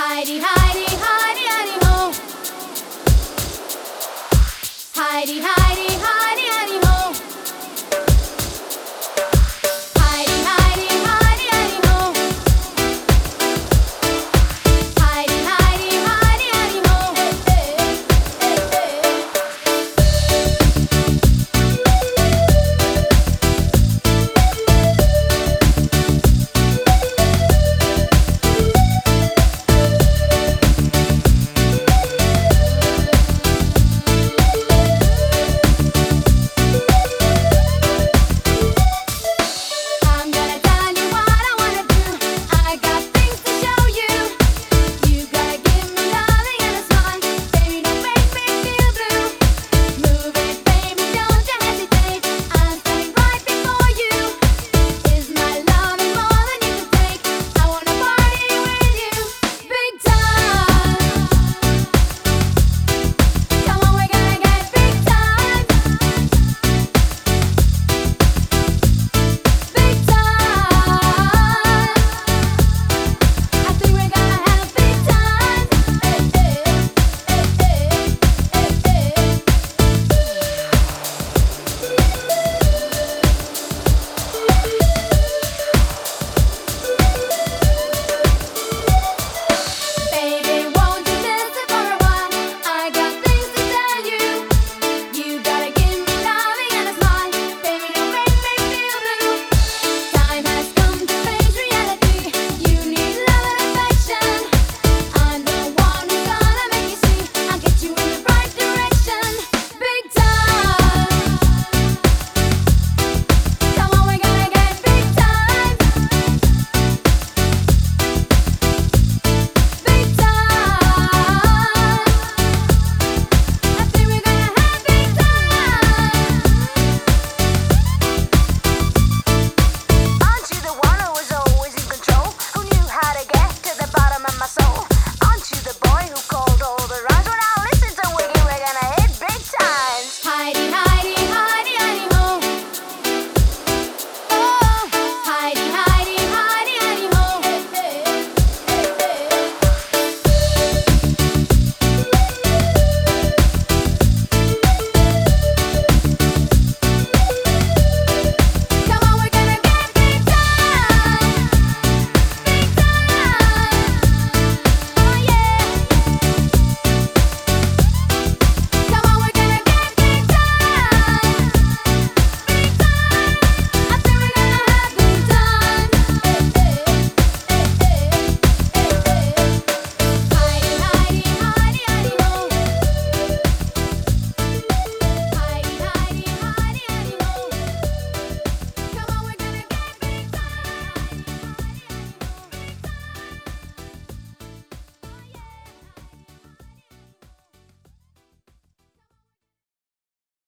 Heidi, Heidi.